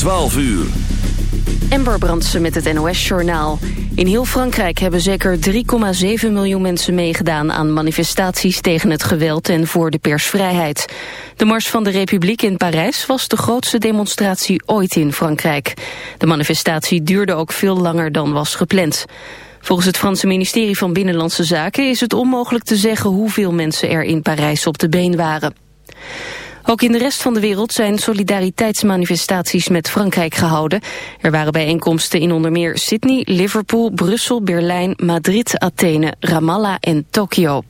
12 uur. Ember Brandsen met het NOS-journaal. In heel Frankrijk hebben zeker 3,7 miljoen mensen meegedaan aan manifestaties tegen het geweld en voor de persvrijheid. De Mars van de Republiek in Parijs was de grootste demonstratie ooit in Frankrijk. De manifestatie duurde ook veel langer dan was gepland. Volgens het Franse ministerie van Binnenlandse Zaken is het onmogelijk te zeggen hoeveel mensen er in Parijs op de been waren. Ook in de rest van de wereld zijn solidariteitsmanifestaties met Frankrijk gehouden. Er waren bijeenkomsten in onder meer Sydney, Liverpool, Brussel, Berlijn, Madrid, Athene, Ramallah en Tokio.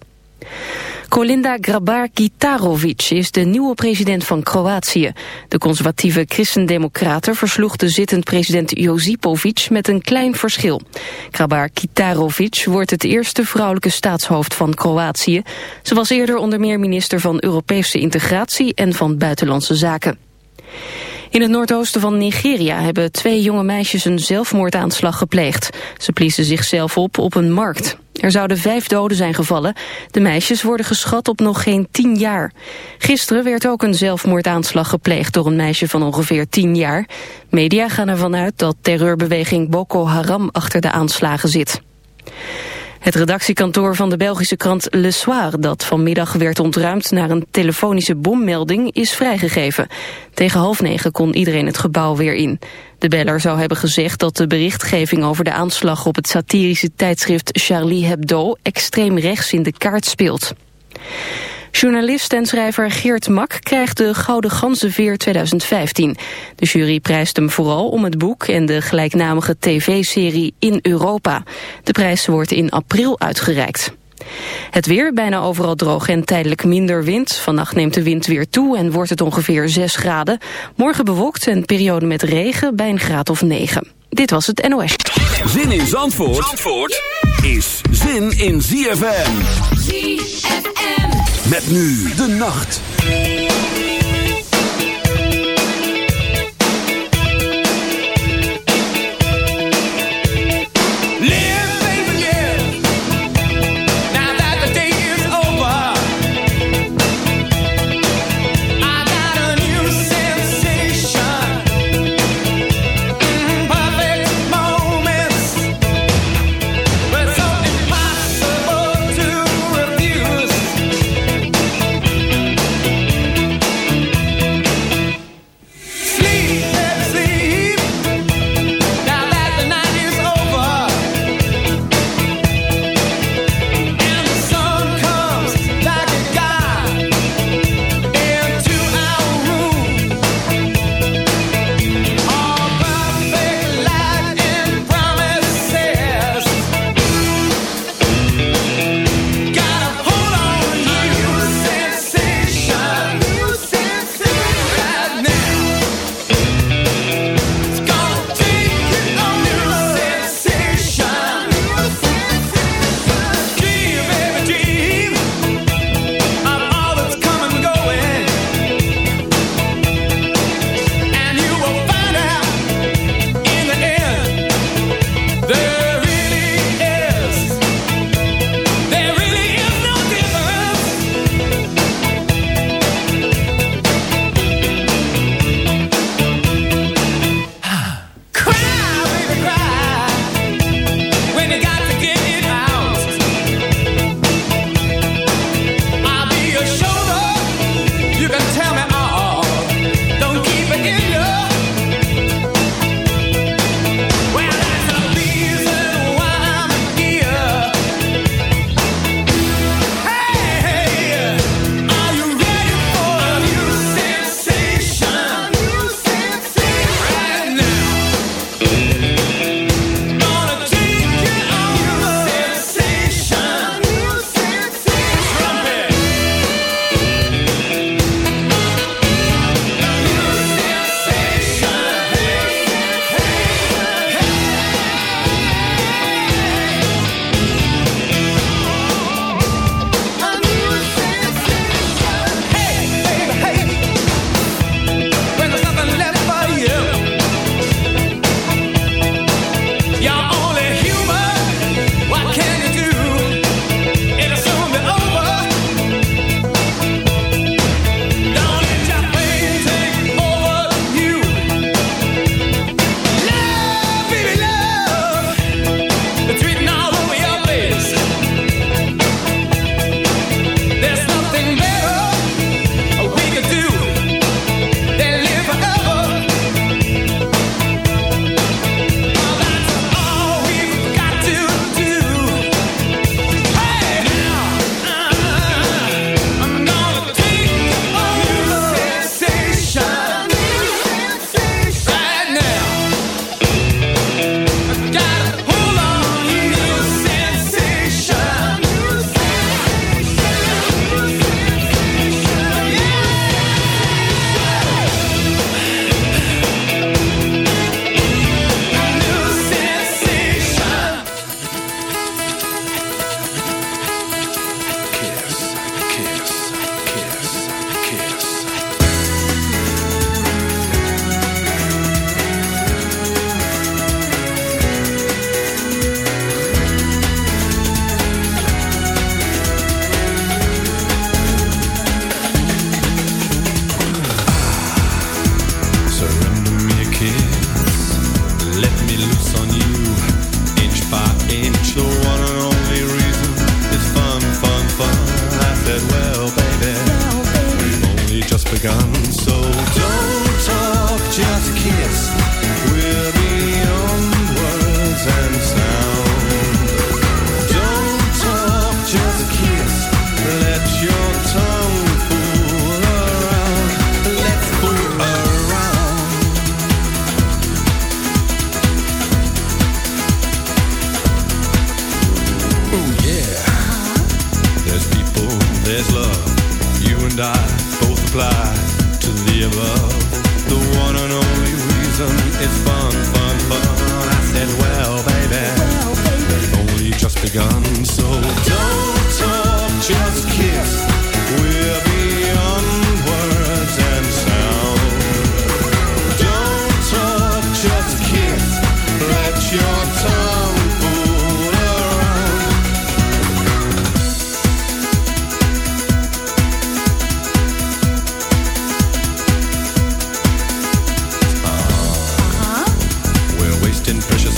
Kolinda Grabar-Kitarovic is de nieuwe president van Kroatië. De conservatieve christendemocraten versloeg de zittend president Josipovic met een klein verschil. Grabar-Kitarovic wordt het eerste vrouwelijke staatshoofd van Kroatië. Ze was eerder onder meer minister van Europese integratie en van buitenlandse zaken. In het noordoosten van Nigeria hebben twee jonge meisjes een zelfmoordaanslag gepleegd. Ze bliezen zichzelf op op een markt. Er zouden vijf doden zijn gevallen. De meisjes worden geschat op nog geen tien jaar. Gisteren werd ook een zelfmoordaanslag gepleegd door een meisje van ongeveer tien jaar. Media gaan ervan uit dat terreurbeweging Boko Haram achter de aanslagen zit. Het redactiekantoor van de Belgische krant Le Soir, dat vanmiddag werd ontruimd naar een telefonische bommelding, is vrijgegeven. Tegen half negen kon iedereen het gebouw weer in. De beller zou hebben gezegd dat de berichtgeving over de aanslag op het satirische tijdschrift Charlie Hebdo extreem rechts in de kaart speelt. Journalist en schrijver Geert Mak krijgt de Gouden Ganzenveer 2015. De jury prijst hem vooral om het boek en de gelijknamige tv-serie In Europa. De prijs wordt in april uitgereikt. Het weer, bijna overal droog en tijdelijk minder wind. Vannacht neemt de wind weer toe en wordt het ongeveer 6 graden. Morgen bewolkt en periode met regen bij een graad of 9. Dit was het NOS. Zin in Zandvoort, Zandvoort is zin in ZFM. ZFM. Met nu de nacht.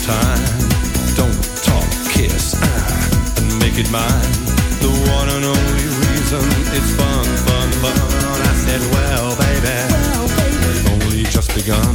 time. Don't talk, kiss, ah, and make it mine. The one and only reason it's fun, fun, fun. I said, well, baby, well, baby. only just begun.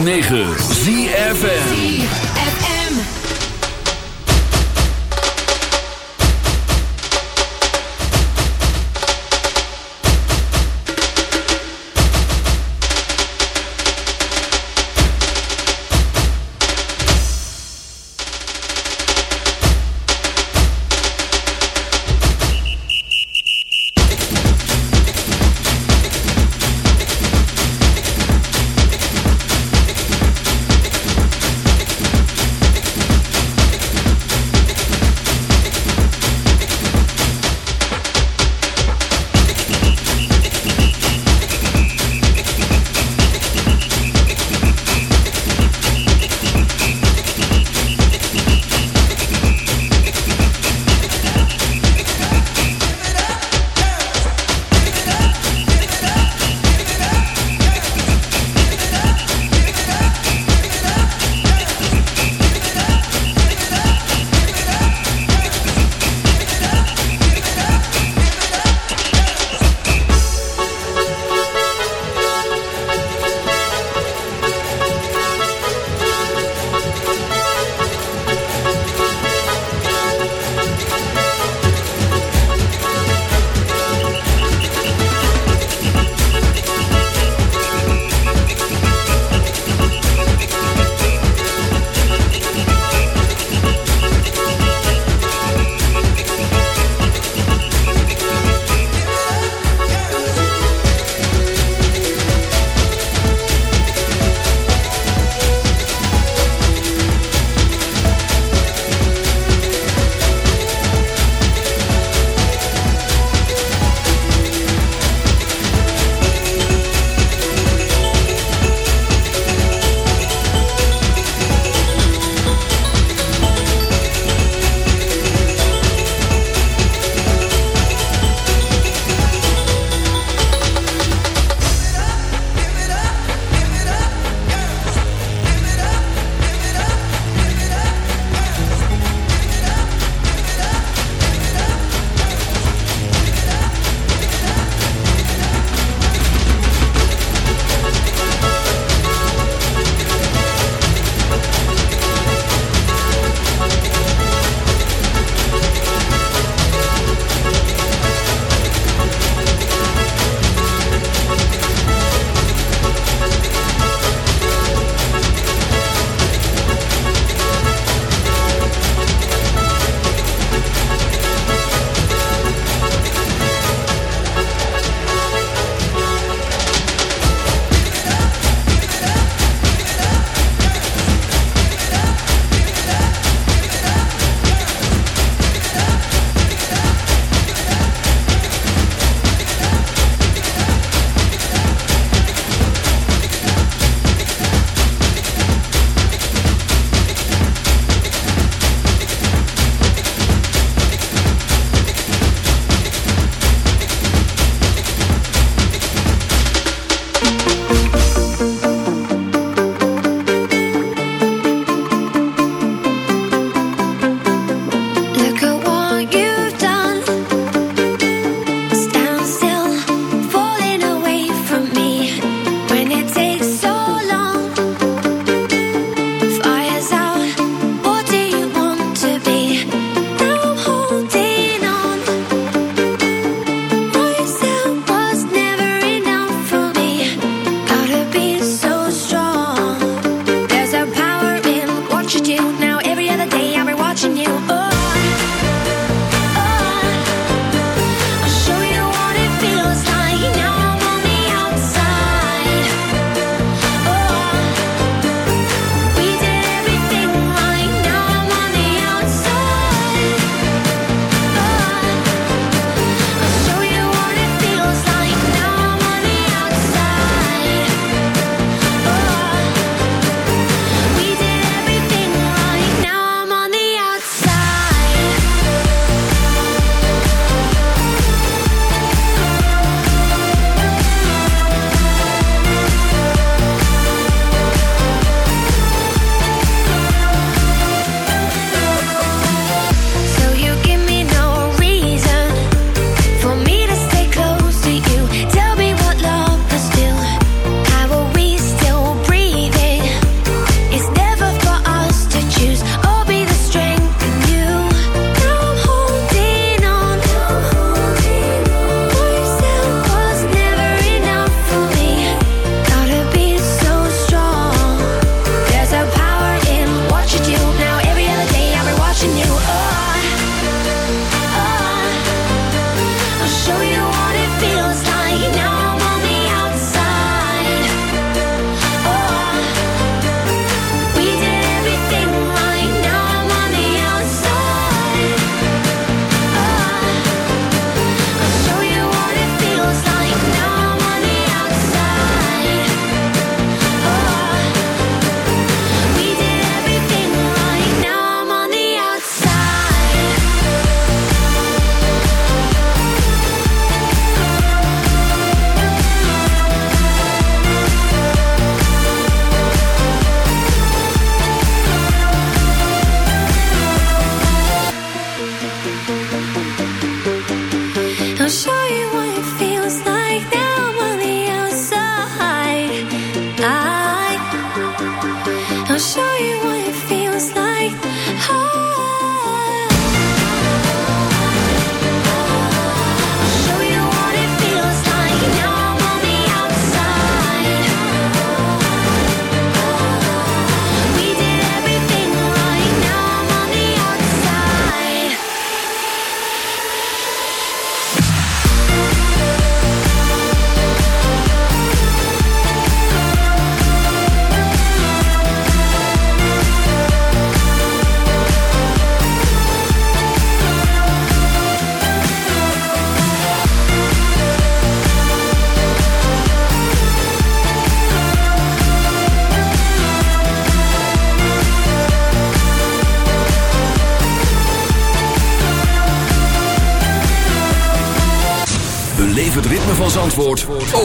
106.9